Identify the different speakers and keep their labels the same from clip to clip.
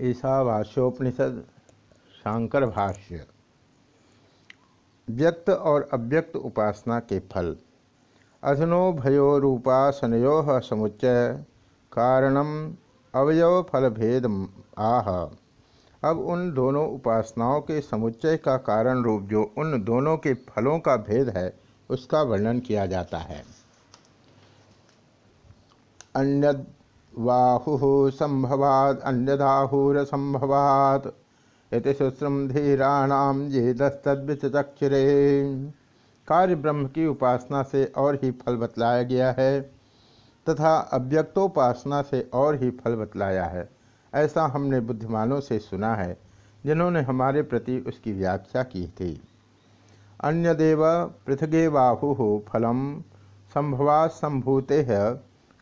Speaker 1: ईशावास्योपनिषद शांकर भाष्य व्यक्त और अव्यक्त उपासना के फल। अधनो भयोरूपासनो समुच्चय, कारणम अवयव फल भेद आह। अब उन दोनों उपासनाओं के समुच्चय का कारण रूप जो उन दोनों के फलों का भेद है, उसका वर्णन किया जाता है। अन्य वाहु संभवाद अन्यदाहुर संभवात इति सुश्रम धीराणाम ये दस्तद्विचक्षरे कार्य ब्रह्म की उपासना से और ही फल बतलाया गया है, तथा अव्यक्तोपासना से और ही फल बतलाया है। ऐसा हमने बुद्धिमानों से सुना है, जिन्होंने हमारे प्रति उसकी व्याख्या की थी। अन्य देव पृथगे बाहु फलम संभवा संभूते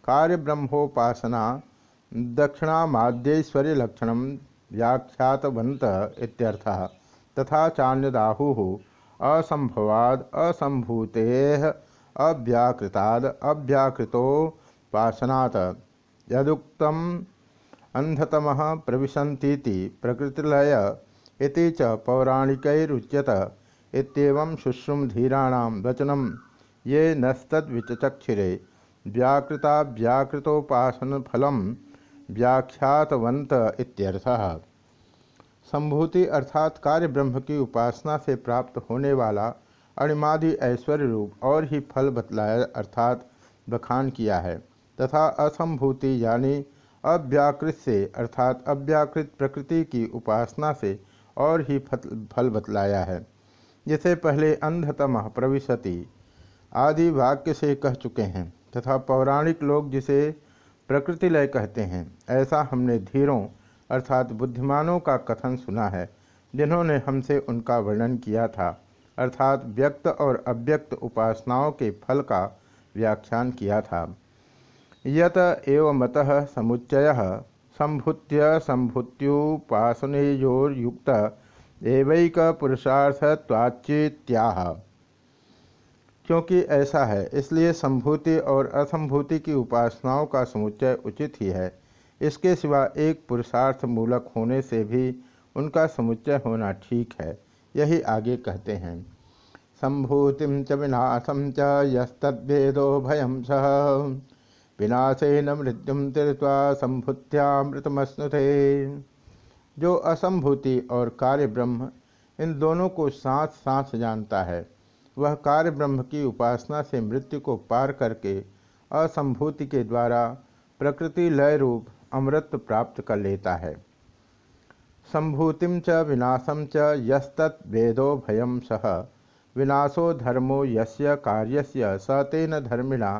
Speaker 1: कार्य ब्रह्मोपासना दक्षिणाद्यश्वर्य लक्षण व्याख्यातवंत तथा चान्यदाहु असंभवाद असंभूते अव्याकृताद अव्याकृतोपासनात् यदुक्त अंधतम प्रविशन्तीति प्रकृतिलय इति च पौराणिकैरुच्यत इत्येवं शुश्रुमधीराणां वचनं ये नस्तद्विचक्षिरे व्याकृता व्याकृतोपासन फलम व्याख्यातवंत इत्यर्थः। संभूति अर्थात कार्य ब्रह्म की उपासना से प्राप्त होने वाला अणिमादि ऐश्वर्य रूप और ही फल बतलाया अर्थात बखान किया है, तथा असंभूति यानी अव्याकृत से अर्थात अव्याकृत प्रकृति की उपासना से और ही फल बतलाया है। जिसे पहले अंधतम प्रविशति आदि वाक्य से कह चुके हैं। तथा पौराणिक लोग जिसे प्रकृति लय कहते हैं, ऐसा हमने धीरों अर्थात बुद्धिमानों का कथन सुना है, जिन्होंने हमसे उनका वर्णन किया था, अर्थात व्यक्त और अव्यक्त उपासनाओं के फल का व्याख्यान किया था। यत एव मत समुच्चय, संभुत्य संभुत्युपासनयोरुक्त एवैक पुरुषार्थत्वाच्चित्याह। क्योंकि ऐसा है, इसलिए संभूति और असंभूति की उपासनाओं का समुच्चय उचित ही है। इसके सिवा एक पुरुषार्थ मूलक होने से भी उनका समुच्चय होना ठीक है, यही आगे कहते हैं। संभूतिम च विनाशम च यस्तद्वेदो भयम सह। विनाशेन मृत्युम तीर्थवा संभुत्यामृतमश्नुते जो असंभूति और कार्य ब्रह्म इन दोनों को साथ साथ जानता है वह कार्य ब्रह्म की उपासना से मृत्यु को पार करके असंभूति के द्वारा प्रकृति लय रूप अमृत प्राप्त कर लेता है। संभूतिम च विनाशम च यस्तत् वेदो भयम सह। विनाशो धर्मो यस्य कार्यस्य स तेन धर्मिणा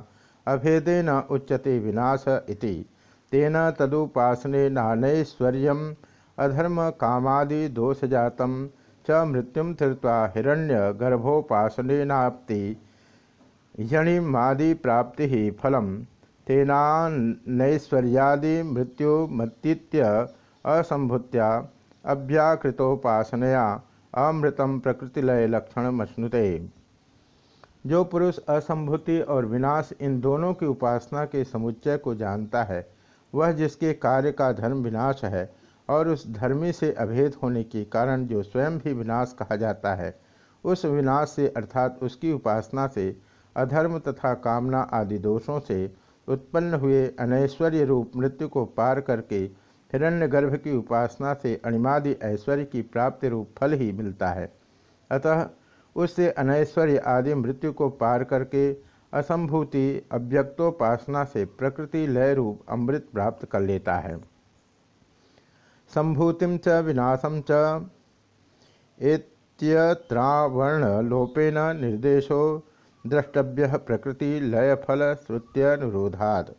Speaker 1: अभेदेन उच्यते विनाश इति। तेन तदुपासने अधर्म कामादि दोषजातम च मृत्यु तीर्थवा हिरण्य गर्भोपासनाप्ति यणिमादि प्राप्ति फल तेनानैश्वर्यादि मृत्युमतीत्य असंभूत्या अव्याकृतोपासनया अमृतम प्रकृतिलय लक्षण मश्नुते जो पुरुष असंभूति और विनाश इन दोनों की उपासना के समुच्चय को जानता है, वह जिसके कार्य का धर्म विनाश है और उस धर्मी से अभेद होने के कारण जो स्वयं भी विनाश कहा जाता है, उस विनाश से अर्थात उसकी उपासना से, अधर्म तथा कामना आदि दोषों से उत्पन्न हुए अनैश्वर्य रूप मृत्यु को पार करके हिरण्यगर्भ की उपासना से अणिमादि ऐश्वर्य की प्राप्ति रूप फल ही मिलता है। अतः उससे अनैश्वर्य आदि मृत्यु को पार करके असंभूति अव्यक्तोपासना से प्रकृति लय रूप अमृत प्राप्त कर लेता है। संभूति च विनाशम च। एत्यत्रावरणलोपेन निर्देशो द्रष्टव्य प्रकृति लय लयफल श्रुत्यनुरोधात्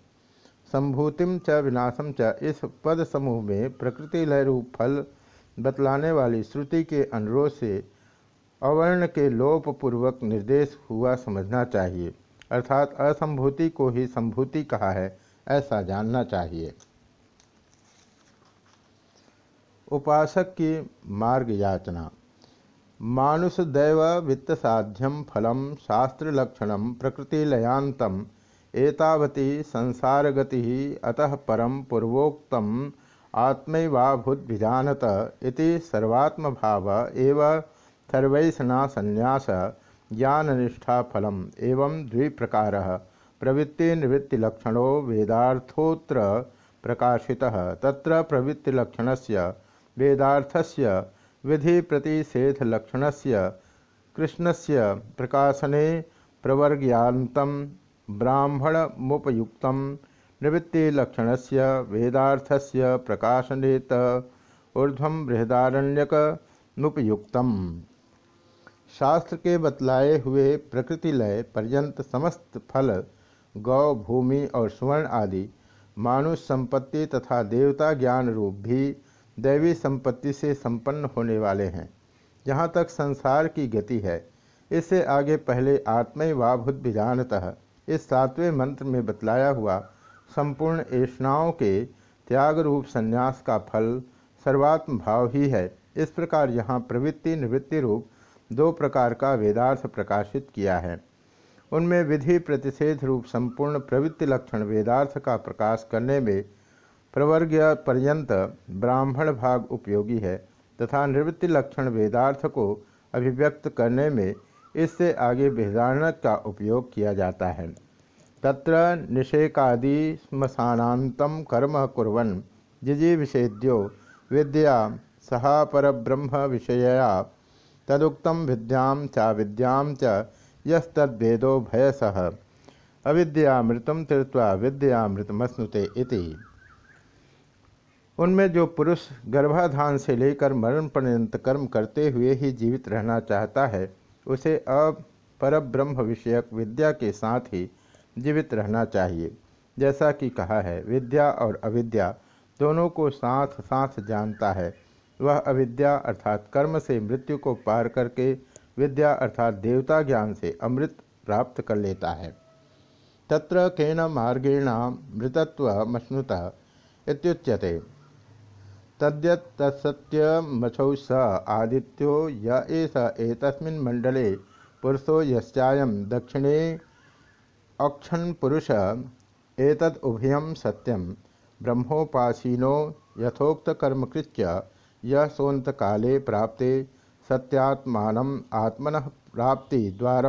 Speaker 1: संभूतिम च विनाशम च इस पद समूह में प्रकृति लय रूप फल बतलाने वाली श्रुति के अनुरोध से अवर्ण के लोप पूर्वक निर्देश हुआ समझना चाहिए। अर्थात असंभूति को ही संभूति कहा है, ऐसा जानना चाहिए। उपासक की मार्ग याचना। मानुष दैव वित्त साध्यम फलम, शास्त्र लक्षण प्रकृतिलयांतम एतावती संसार गति अतः परम पूर्वोक्तम, आत्मैवाभूद्भिजानत इति सर्वात्मभाव एव सर्वैसना संन्यास, ज्ञाननिष्ठा फलम एवं द्विप्रकार। प्रवृत्तिनिवृत्तिलक्षणों वेदार्थोत्र प्रकाशितः। तत्र प्रवृत्तिलक्षणस्य वेदार्थस्य विधि प्रतिषेधलक्षणस्य कृष्णस्य प्रकाशने प्रवर्ग्यान्तं ब्राह्मणमुपयुक्तं निवृत्तिलक्षणस्य वेदार्थस्य प्रकाशने त ऊर्ध्वं बृहदारण्यकमुपयुक्तम् शास्त्र के बतलाए हुए प्रकृति लय पर्यंत समस्त फल, गौ, भूमि और सुवर्ण आदि, मानुष संपत्ति तथा देवता ज्ञान रूप भी दैवी संपत्ति से संपन्न होने वाले हैं। जहाँ तक संसार की गति है, इससे आगे पहले आत्मय वाभुत बीजानतः इस सातवें मंत्र में बतलाया हुआ संपूर्ण ऐष्णाओं के त्याग रूप संन्यास का फल सर्वात्म भाव ही है। इस प्रकार यहाँ प्रवृत्ति निवृत्ति रूप दो प्रकार का वेदार्थ प्रकाशित किया है। उनमें विधि प्रतिषेध रूप संपूर्ण प्रवृत्ति लक्षण वेदार्थ का प्रकाश करने में प्रवर्ग पर्यंत ब्राह्मण भाग उपयोगी है तथा निवृत्ति लक्षण वेदार्थ को अभिव्यक्त करने में इससे आगे बृहदारणक का उपयोग किया जाता है। तत्र निषेकादि श्मशानातम कर्म कुरन जिजी विषेद्यो विद्या सहा परब्रह्म विषयया तदुक्त विद्यां चा विद्यां च यस्तद्वेदो भयसः। अविद्यामृतम तीर्थवा विद्यामृतमश्नुते उनमें जो पुरुष गर्भाधान से लेकर मरण पर्यंत कर्म करते हुए ही जीवित रहना चाहता है, उसे अपर ब्रह्म विषयक विद्या के साथ ही जीवित रहना चाहिए। जैसा कि कहा है, विद्या और अविद्या दोनों को साथ साथ जानता है। वह अविद्या अर्थात कर्म से मृत्यु को पार करके विद्या अर्थात देवता ज्ञान से अमृत प्राप्त कर लेता है। तत्र केन मार्गेण मृतत्वमश्नुत इत्युच्यते। तद्यत्तत्सत्यमछौ स आदित्यो य एष एतस्मिन् मण्डले पुरुषो यस्यायं दक्षिणे अक्षण पुरुष एतद उभयं सत्यम ब्रह्मोपासीनो यथोक्तकर्मकृत्य यह सोन्त काले प्राप्ते सत्यात्मान आत्मन प्राप्ति द्वार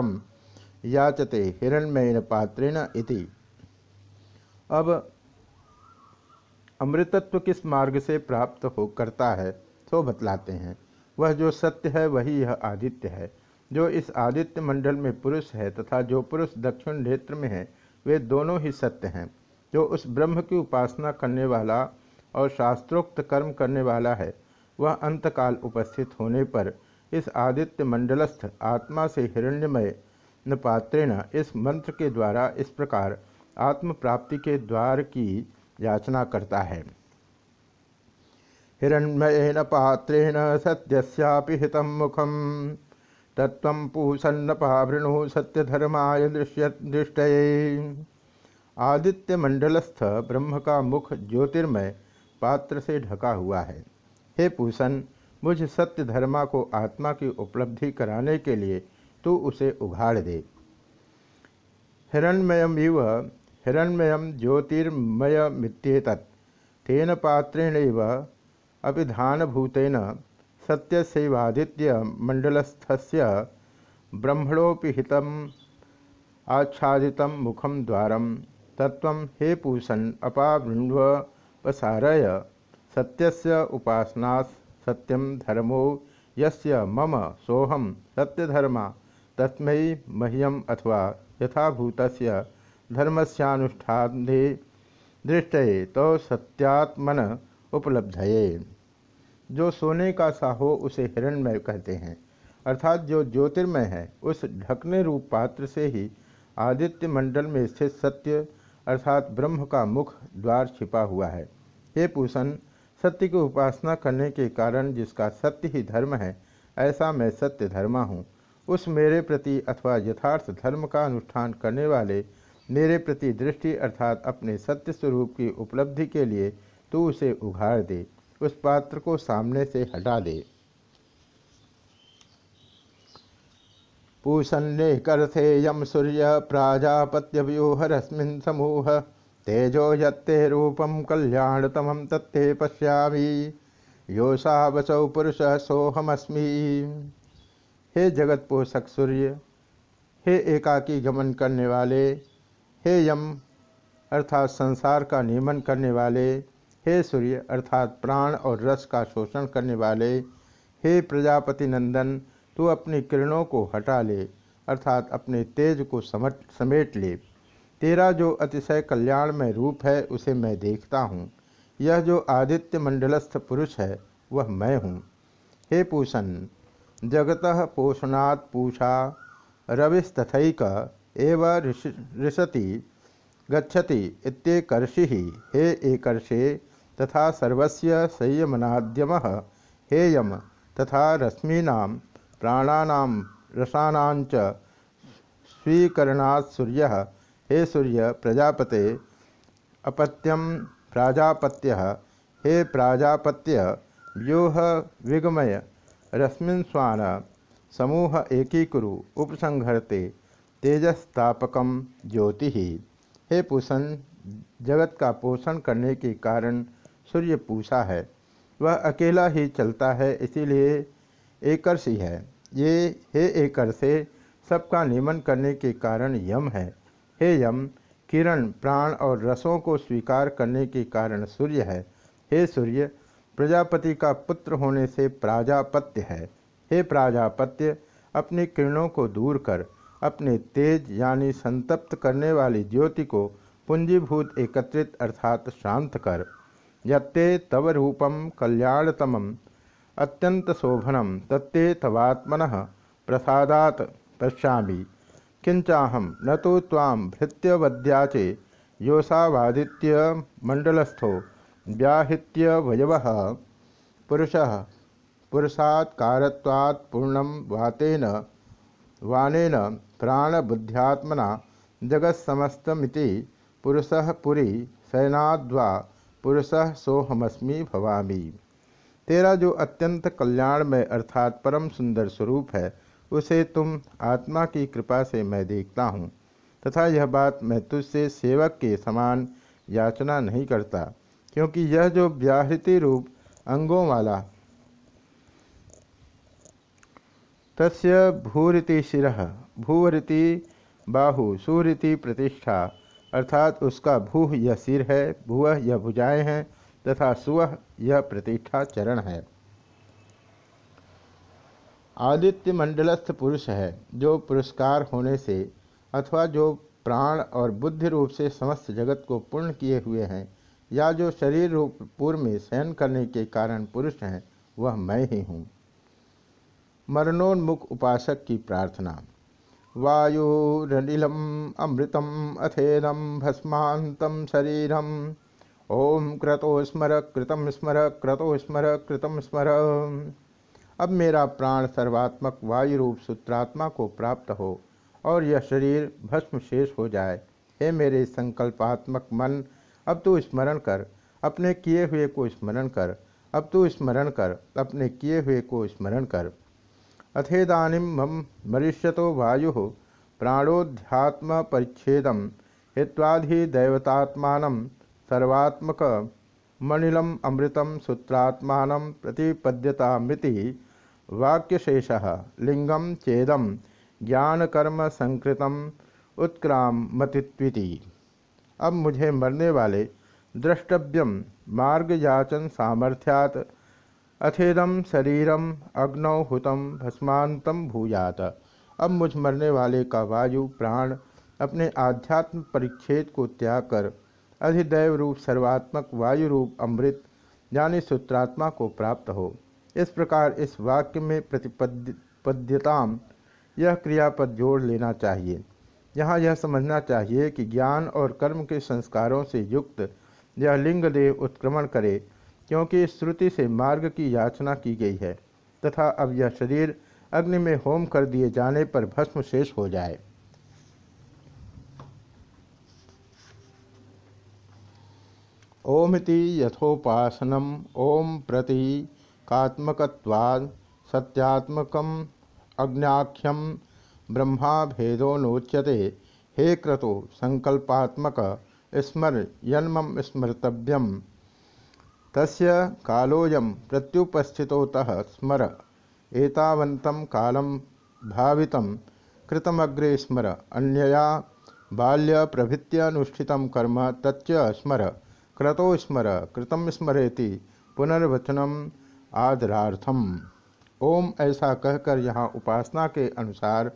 Speaker 1: याचते हिरण्मयन पात्रेण इति। अब अमृतत्व किस मार्ग से प्राप्त हो करता है तो बतलाते हैं। वह जो सत्य है, वही यह आदित्य है। जो इस आदित्य मंडल में पुरुष है तथा जो पुरुष दक्षिण नेत्र में है, वे दोनों ही सत्य हैं। जो उस ब्रह्म की उपासना करने वाला और शास्त्रोक्त कर्म करने वाला है, वह अंतकाल उपस्थित होने पर इस आदित्य मंडलस्थ आत्मा से हिरण्यमय न पात्रेण इस मंत्र के द्वारा इस प्रकार आत्म प्राप्ति के द्वार की याचना करता है। हिरण्मयेन पात्रेण सत्यस्यापि हितं मुखम। तत्व पूषन्न पावृणु सत्यधर्माय दृश्य दृष्ट आदित्य मंडलस्थ ब्रह्म का मुख ज्योतिर्मय पात्र से ढका हुआ है। हे पूषण, मुझ सत्य धर्मा को आत्मा की उपलब्धि कराने के लिए तू उसे उघाड़ दे। हिरण्मयम हिरण्मय ज्योतिर्मयमित्येत तेन पात्रेण अभिधानभूतेन सत्यस्यवादित्यमंडलस्थस्य ब्रह्मणोपि हितम आच्छादित मुखम द्वारम तत्व हे पूषण अपावृण्वसारय सत्यस्य उपासना सत्यम धर्मो, यस्य मम सोहम सत्यधर्मा, तस्मै मह्यम अथवा यथाभूतस्य धर्मस्यानुष्ठाने दृष्टये तो सत्यात्मन उपलब्धये। जो सोने का सा हो उसे हिरणमय कहते हैं, अर्थात जो ज्योतिर्मय है, उस ढकने रूप पात्र से ही आदित्य मंडल में स्थित सत्य, अर्थात ब्रह्म का मुख द्वार छिपा हुआ है। हे पूषण, सत्य की उपासना करने के कारण जिसका सत्य ही धर्म है, ऐसा मैं सत्य धर्मा हूँ। उस मेरे प्रति अथवा यथार्थ धर्म का अनुष्ठान करने वाले मेरे प्रति दृष्टि अर्थात अपने सत्य स्वरूप की उपलब्धि के लिए तू उसे उघाड़ दे, उस पात्र को सामने से हटा दे। पूषण्ये करथे यम सूर्य प्राजापत्य व्यूहरस्मिन समूह तेजो यत्ते रूपम कल्याणतम तत्ते पश्यामी योषा वसौ पुरुष सोहमस्मी हे जगत पोषक सूर्य, हे एकाकी गमन करने वाले हे यम अर्थात संसार का नियमन करने वाले, हे सूर्य, अर्थात प्राण और रस का शोषण करने वाले, हे प्रजापति नंदन, तू अपनी किरणों को हटा ले, अर्थात अपने तेज को समट समेट ले। तेरा जो अतिशय कल्याणमय रूप है, उसे मैं देखता हूँ। यह जो आदित्य मंडलस्थ पुरुष है, वह मैं हूँ। हे पूषण, जगत पोषणात् पूषा, रविस्तथक एव ऋषति गच्छति इत्येकर्षि। हे एकर्षे, तथा सर्वस्य संयमनाद्यमः। हेयम, तथा रश्मीना, प्राणानां रसानांच स्वीकरणात् सूर्य। हे सूर्य, प्रजापते अपत्यम प्राजापत्य। हे प्राजापत्य व्यूह विगमय रश्मिन स्वान, समूह एकीकुरु, उपसंहरते। तेजस्तापकम ज्योति। ही हे पूषण जगत का पोषण करने के कारण सूर्य पूषा है। वह अकेला ही चलता है, इसीलिए एकर्षी है। ये हे एकर से सबका नियमन करने के कारण यम है। हे यम, किरण, प्राण और रसों को स्वीकार करने के कारण सूर्य है। हे सूर्य, प्रजापति का पुत्र होने से प्राजापत्य है। हे प्राजापत्य, अपनी किरणों को दूर कर अपने तेज यानी संतप्त करने वाली ज्योति को पुंजीभूत एकत्रित अर्थात शांत कर। यत्ते तव रूपम कल्याणतम, अत्यंत शोभनम तत्ते तवात्मन प्रसादात पश्या किंचाहम न तो ताम भृत्यवद्याचे योषावादित्य मंडलस्थो व्याहृत्य वयव। पुरुष, पुरुषात्कारत्वात् पूर्णम वातेन, वानेन प्राणबुद्ध्यात्मना जगत्समस्तमिति पुरुष पुरी शयनाद्वा पुरुष सोहमस्मी भवामी। तेरा जो अत्यंत कल्याणमय अर्थात परम सुंदर स्वरूप है, उसे तुम आत्मा की कृपा से मैं देखता हूँ, तथा यह बात मैं तुझसे सेवक के समान याचना नहीं करता, क्योंकि यह जो व्याहृति रूप अंगों वाला तस्य भूरिति शिर। भूवरिति बाहु, सूरिति प्रतिष्ठा। अर्थात उसका भूह यह सिर है, भुवह यह भुजाएँ हैं, तथा सुवह यह प्रतिष्ठा चरण है। आदित्य मंडलस्थ पुरुष है, जो पुरस्कार होने से अथवा जो प्राण और बुद्धि रूप से समस्त जगत को पूर्ण किए हुए हैं, या जो शरीर रूप पूर्व में सहन करने के कारण पुरुष हैं, वह मैं ही हूँ। मरणोन्मुख उपासक की प्रार्थना। वायुरनिलम अमृतम अथेदम भस्मांतम शरीरम। ओम क्रतो स्मर कृतम स्मर। क्रतो स्मर कृतम स्मर अब मेरा प्राण सर्वात्मक वायु रूप सूत्रात्मा को प्राप्त हो और यह शरीर भस्म शेष हो जाए। हे मेरे संकल्पात्मक मन, अब तू स्मरण कर, अपने किए हुए को स्मरण कर, अब तू स्मरण कर, अपने किए हुए को स्मरण कर। अथेदानीम मम मरिष्यतो वायु प्राणोध्यात्म परिच्छेदम हिवाधिदैवतात्मा सर्वात्मक मणिलम अमृतम सूत्रात्मा प्रतिपद्यतामृति वाक्यशेष। लिंगम चेदम ज्ञानकर्म संकृतम उत्क्रामतित्विति। अब मुझे मरने वाले द्रष्टव्यम मार्ग याचन सामर्थ्यात अथेदम शरीरम अग्नौ हुतम भस्मांतम भूयात। अब मुझ मरने वाले का वायु प्राण अपने आध्यात्म परिच्छेद को त्याग कर, अधिदैव रूप सर्वात्मक वायु रूप अमृत यानी सूत्रात्मा को प्राप्त हो। इस प्रकार इस वाक्य में प्रतिपद्यताम यह क्रियापद जोड़ लेना चाहिए। यहाँ यह समझना चाहिए कि ज्ञान और कर्म के संस्कारों से युक्त यह लिंगदेव उत्क्रमण करे क्योंकि श्रुति से मार्ग की याचना की गई है, तथा अब यह शरीर अग्नि में होम कर दिए जाने पर भस्म शेष हो जाए। ओमिति यथोपासनम, ओम प्रतीकात्मकवाद सत्यात्मक अग्नाख्यम ब्रह्मा भेदो नोच्यते हे क्रतो, संकल्पात्मक स्मर यन्मम स्मर्तव्यम। तस्य कालोऽयं प्रत्युपस्थितोतः स्मर। एतावन्तं कालं भावितं कृतमग्रे स्मर। अन्यया बाल्यप्रभृत्यानुष्ठितं कर्म तच्च स्मर। क्रतो स्मर कृतम स्मरेति, पुनर्वचनम आदरार्थम। ओम ऐसा कहकर यहाँ उपासना के अनुसार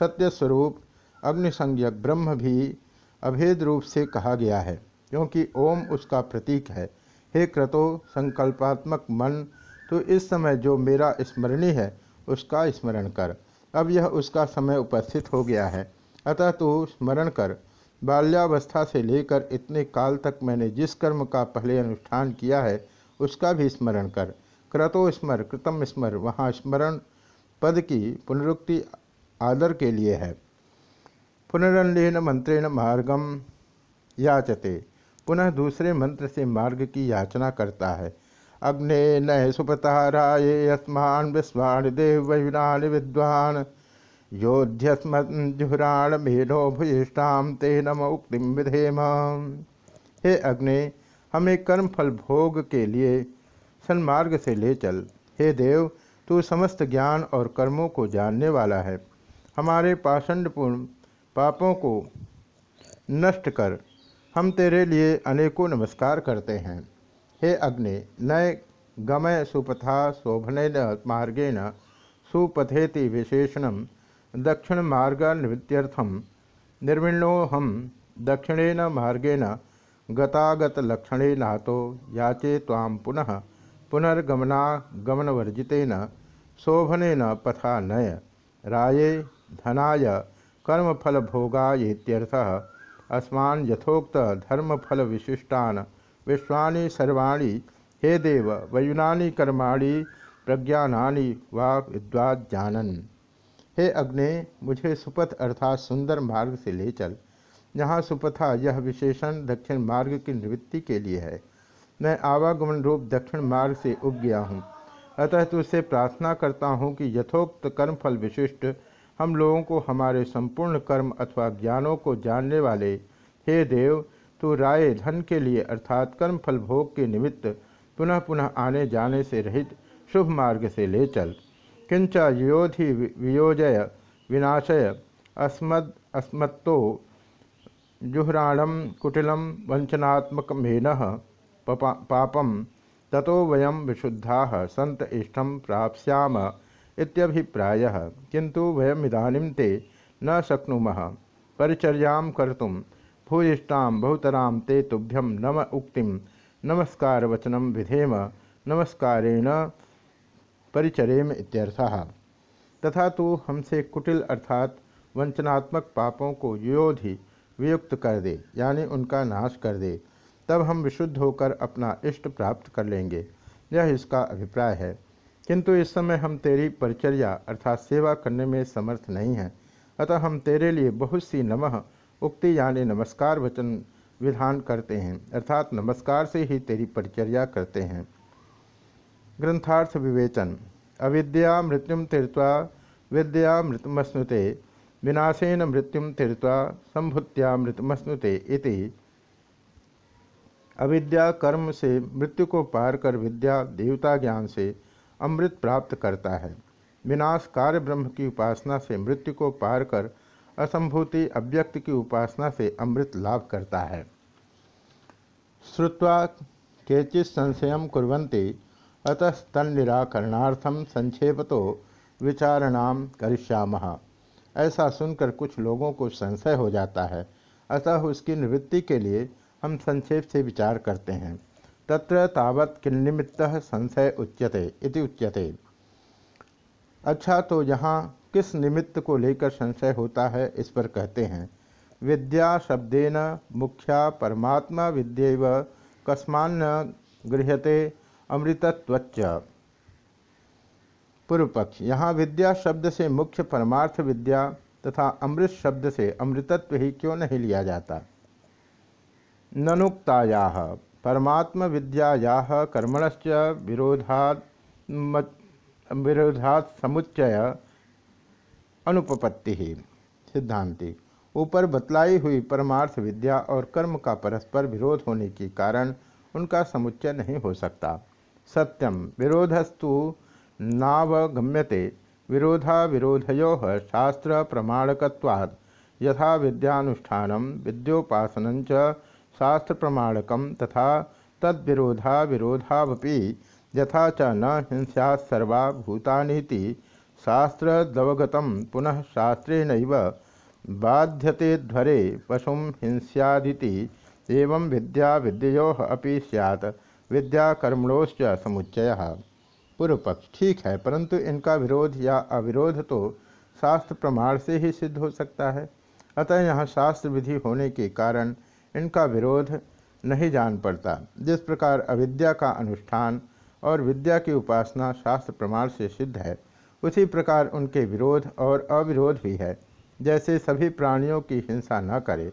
Speaker 1: सत्य स्वरूप अग्निसंज्ञक ब्रह्म भी अभेद रूप से कहा गया है, क्योंकि ओम उसका प्रतीक है। हे क्रतो, संकल्पात्मक मन तो इस समय जो मेरा स्मरणीय है, उसका स्मरण कर। अब यह उसका समय उपस्थित हो गया है। अतः तू स्मरण कर। बाल्यावस्था से लेकर इतने काल तक मैंने जिस कर्म का पहले अनुष्ठान किया है, उसका भी स्मरण कर। क्रतो स्मर, कृतम स्मर, वहाँ स्मरण पद की पुनरुक्ति आदर के लिए है। पुनरन्यन मंत्रेण मार्गम याचते। पुनः दूसरे मंत्र से मार्ग की याचना करता है। अग्ने न सुपताराये यस्मान विस्वाण देव देवयुनान विद्वान। योध्यस्मजुहराण मेनो भूयिष्ठाम ते नम उक्ति विधेम। हे अग्नि, हमें कर्मफल भोग के लिए सन्मार्ग से ले चल। हे देव, तू समस्त ज्ञान और कर्मों को जानने वाला है। हमारे पाषंडपूर्ण पापों को नष्ट कर। हम तेरे लिए अनेकों नमस्कार करते हैं। हे अग्नि, नय गमय सुपथा शोभन मार्गेण सुपथेति विशेषण दक्षिण मार्ग निवृत्त्यर्थम निर्विण्णो हम दक्षिणेन मार्गेण गतागतलक्षणेनातो याचे ताम पुनः पुनर्गमनागमनवर्जितेन शोभनेन पथा नय। राये धनाय कर्मफलभोगायेत्यर्थः अस्मान यथोक्त धर्मफल विशिष्टान विश्वानि सर्वाणी, हे देव, वयुनानि कर्माणि, प्रज्ञानानि वा हे अग्नि, मुझे सुपथ अर्थात सुंदर मार्ग से ले चल। यहाँ सुपथा यह विशेषण दक्षिण मार्ग की निवृत्ति के लिए है। मैं आवागमन रूप दक्षिण मार्ग से उग गया हूँ। अतः तुझसे प्रार्थना करता हूँ कि यथोक्त कर्मफल विशिष्ट हम लोगों को हमारे संपूर्ण कर्म अथवा ज्ञानों को जानने वाले, हे देव, तू राय धन के लिए अर्थात कर्म फल भोग के निमित्त पुनः पुनः आने जाने से रहित शुभ मार्ग से ले चल। किंच योधि वियोजय, विनाशय, अस्मद अस्मत्तो जुहराणम कुटिलम वंचनात्मक मेन पापम ततो वयम विशुद्धा, सत इष्टम प्राप्स्याम। इत्यभिप्रायः। किंतु वयमिदानीं ते न शक्नुमः। परिचर्यां कर्तुं भूयिष्ठां बहुतरां ते तुभ्यं नम उक्तिं नमस्कारवचनं विधेम नमस्कारेण परिचरेम इत्यर्थः। तथा तो हमसे कुटिल अर्थात वंचनात्मक पापों को योधि वियुक्त कर दे, यानी उनका नाश कर दे। तब हम विशुद्ध होकर अपना इष्ट प्राप्त कर लेंगे। यह इसका अभिप्राय है। किंतु इस समय हम तेरी परिचर्या अर्थात सेवा करने में समर्थ नहीं हैं। अतः हम तेरे लिए बहुत सी नमः, उक्ति यानी नमस्कार वचन विधान करते हैं, अर्थात नमस्कार से ही तेरी परिचर्या करते हैं। ग्रंथार्थ विवेचन। अविद्या मृत्युम तीर्थवा विद्या मृतमस्नुते, विनाशेन मृत्युम तीर्थवा संभुत्या मृतमस्नुते इति। अविद्या कर्म से मृत्यु को पार कर विद्या देवता ज्ञान से अमृत प्राप्त करता है। विनाश कार्य ब्रह्म की उपासना से मृत्यु को पार कर असंभूति अव्यक्त की उपासना से अमृत लाभ करता है। श्रुवा केचित संशय कुरंती तन निराकरणार्थम संक्षेप तो विचारणाम करिष्याम। ऐसा सुनकर कुछ लोगों को संशय हो जाता है। अतः उसकी निवृत्ति के लिए हम संक्षेप से विचार करते हैं। तत्र तावत किन्निमित्त संशय उच्यते इति उच्यते। अच्छा तो यहाँ किस निमित्त को लेकर संशय होता है, इस पर कहते हैं। विद्या शब्देन मुख्या परमात्मा विद्यव कस्मान्न गृह्यते अमृतत्वच्च। पूर्व पक्ष यहाँ विद्या शब्द से मुख्य परमार्थ विद्या तथा अमृत शब्द से अमृतत्व ही क्यों नहीं लिया जाता? ननुक्ताया। परमात्म विद्याया कर्मणश्च विरोधात् विरोधात् समुच्चय अनुपपत्ति। सिद्धांति। ऊपर बतलाई हुई परमार्थ विद्या और कर्म का परस्पर विरोध होने के कारण उनका समुच्चय नहीं हो सकता। सत्यम, विरोधस्तु नावगम्यते। विरोधा विरोधयो शास्त्र प्रमाणकवाद यथा विद्यानुष्ठान, विद्योपासन शास्त्र प्रमाणक तथा तद्विरोधा विरोधावपि यथा च न हिंस्यात्सर्वा भूतानीति शास्त्रदवगत पुनः शास्त्रेण बाध्यते ध्वरे पशु हिंस्यादिति, एवं विद्या विद्यो अपि सैत् विद्या समुच्चय। पूर्व पक्ष ठीक है, परंतु इनका विरोध या अविरोध तो शास्त्र प्रमाण से ही सिद्ध हो सकता है। अतः यहाँ शास्त्र विधि होने के कारण इनका विरोध नहीं जान पड़ता। जिस प्रकार अविद्या का अनुष्ठान और विद्या की उपासना शास्त्र प्रमाण से सिद्ध है, उसी प्रकार उनके विरोध और अविरोध भी है। जैसे सभी प्राणियों की हिंसा न करे,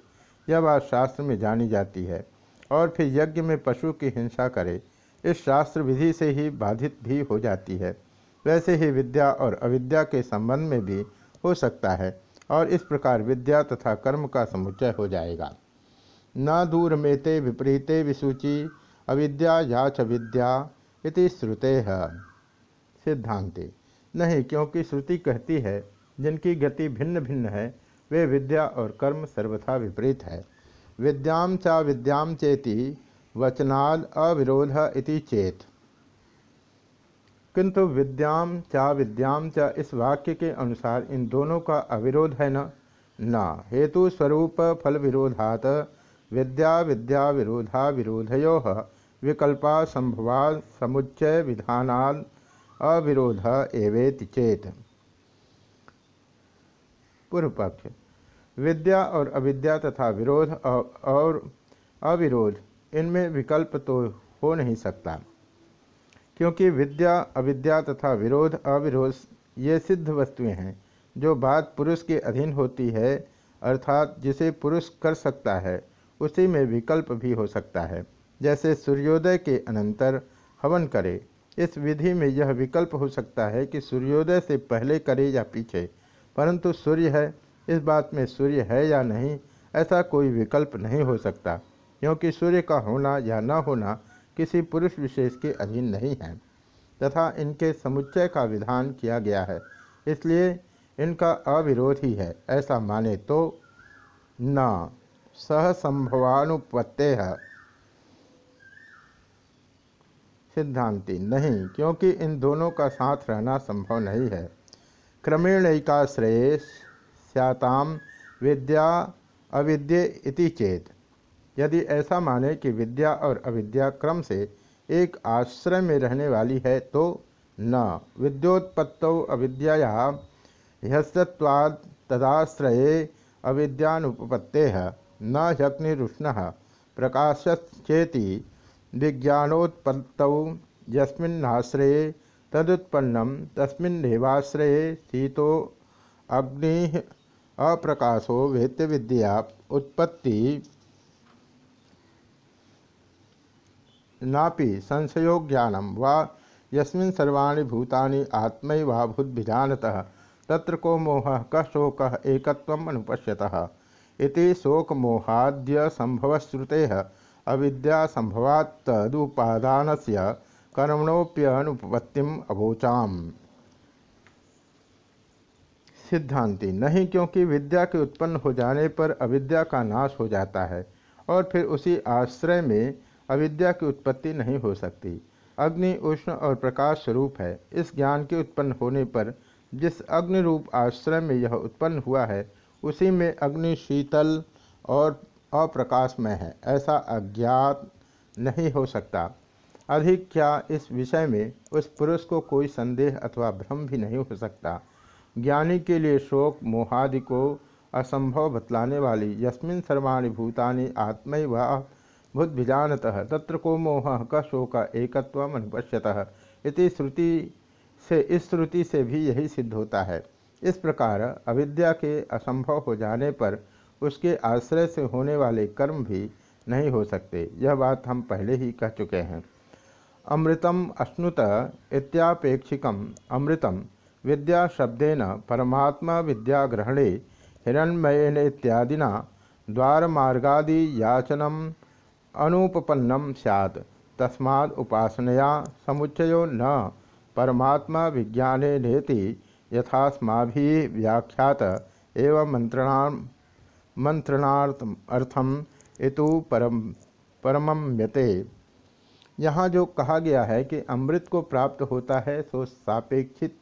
Speaker 1: यह बात शास्त्र में जानी जाती है, और फिर यज्ञ में पशु की हिंसा करे, इस शास्त्र विधि से ही बाधित भी हो जाती है। वैसे ही विद्या और अविद्या के संबंध में भी हो सकता है, और इस प्रकार विद्या तथा कर्म का समुच्चय हो जाएगा। न दूर मेते विपरीते विसूचि, अविद्या या च विद्या इति श्रुते। है सिद्धांति, नहीं, क्योंकि श्रुति कहती है, जिनकी गति भिन्न भिन्न है, वे विद्या और कर्म सर्वथा विपरीत है। विद्याम चा विद्याम चेति वचनाद अविरोध इति चेत। किंतु विद्याम चा विद्याम चा इस वाक्य के अनुसार इन दोनों का अविरोध है न। न, हेतु स्वरूप फल विरोधात विद्या विद्या विरोधा विरोधयो विकल्पा संभवा समुच्चय विधानाद अविरोध एवेति चेत। पूर्व पक्ष विद्या और अविद्या तथा विरोध और अविरोध, इनमें विकल्प तो हो नहीं सकता। क्योंकि विद्या, अविद्या तथा विरोध, अविरोध ये सिद्ध वस्तुएँ हैं, जो बात पुरुष के अधीन होती है, अर्थात जिसे पुरुष कर सकता है उसी में विकल्प भी हो सकता है। जैसे सूर्योदय के अनंतर हवन करे, इस विधि में यह विकल्प हो सकता है कि सूर्योदय से पहले करे या पीछे। परंतु सूर्य है, इस बात में सूर्य है या नहीं, ऐसा कोई विकल्प नहीं हो सकता, क्योंकि सूर्य का होना या न होना किसी पुरुष विशेष के अधीन नहीं है, तथा इनके समुच्चय का विधान किया गया है, इसलिए इनका अविरोध ही है, ऐसा माने तो न। सहसंभवानुपत्ते है सिद्धांति, नहीं, क्योंकि इन दोनों का साथ रहना संभव नहीं है। क्रमेण एकाश्रय स्याताम विद्या अविद्य इति चेत। यदि ऐसा माने कि विद्या और अविद्या क्रम से एक आश्रय में रहने वाली है तो न। विद्योत्पत्त अविद्या ह्यस्तवाद तदाश्रये अविद्यानुपत्ते न ह्यग्निरुष्ण प्रकाशचेति विज्ञानोत्पत्त यस्मिन्नाश्रये तदुत्पन्नम तस्मिन्नेवाश्रये शीतो अग्नि अप्रकाशो वेत्य विद्या उत्पत्ति नापि संशयो ज्ञानम वा यस्मिन् सर्वाणि भूतानि आत्मैवाभूद्भिजानतः तत्र को मोह क शोक एक अनुपश्यतः इति शोकमोहाद्य संभवश्रुते। अविद्या संभवात्तदुपादान से कर्मणोप्यनुपत्तिम अवोचाम सिद्धांति, नहीं क्योंकि विद्या के उत्पन्न हो जाने पर अविद्या का नाश हो जाता है, और फिर उसी आश्रय में अविद्या की उत्पत्ति नहीं हो सकती। अग्नि उष्ण और प्रकाश स्वरूप है। इस ज्ञान के उत्पन्न होने पर जिस अग्नि रूप आश्रय में यह उत्पन्न हुआ है उसी में अग्नि शीतल और अप्रकाशमय है। ऐसा अज्ञात नहीं हो सकता। अधिक क्या इस विषय में उस पुरुष को कोई संदेह अथवा भ्रम भी नहीं हो सकता? ज्ञानी के लिए शोक, मोहादि को असंभव बतलाने वाली यस्मिन सर्वाणी भूतानि व बुद्धिजानतः, तत्र को मोह क शोक एकत्व अनुपश्यतः इति श्रुति से इस श्रुति से भी यही सिद्ध होता है। इस प्रकार अविद्या के असंभव हो जाने पर उसके आश्रय से होने वाले कर्म भी नहीं हो सकते। यह बात हम पहले ही कह चुके हैं। अमृतम अश्नुत इत्यापेक्षिकम अमृतम विद्या शब्देन परमात्मा विद्याग्रहणे हिरण्मयन इत्यादिना द्वारमार्गादि याचनम अनुपपन्नम सैत् तस्माद् उपासनया समुच्चयो न। परमात्मा विज्ञाने नेति यथास्माभि व्याख्यात एवं मंत्रणाम मंत्रणार्थम इतु परम परमम्यते यहाँ जो कहा गया है कि अमृत को प्राप्त होता है, सो सापेक्षित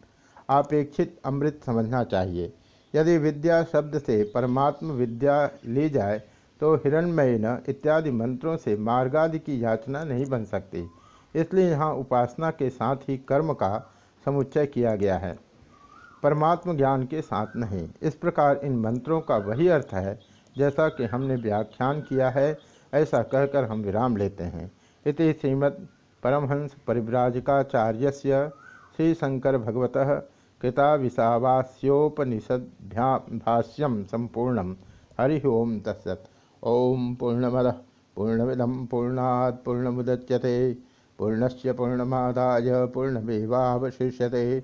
Speaker 1: आपेक्षित अमृत समझना चाहिए। यदि विद्या शब्द से परमात्म विद्या ली जाए तो न इत्यादि मंत्रों से मार्गादि की याचना नहीं बन सकती। इसलिए यहाँ उपासना के साथ ही कर्म का समुच्चय किया गया है। परमात्म ज्ञान के साथ नहीं। इस प्रकार इन मंत्रों का वही अर्थ है, जैसा कि हमने व्याख्यान किया है, ऐसा कहकर हम विराम लेते हैं। इति श्रीमद् परमहंस परिव्राजकाचार्य श्री शंकर भगवत कृताविशावास्योपनिषद्भाष्यम संपूर्ण। हरि ओम तत्सत। ओम पूर्णमद पूर्णमिदम पूर्णात् पूर्णमुदच्यते, पूर्णस्य पूर्णमादाय पूर्णमेवावशिष्यते।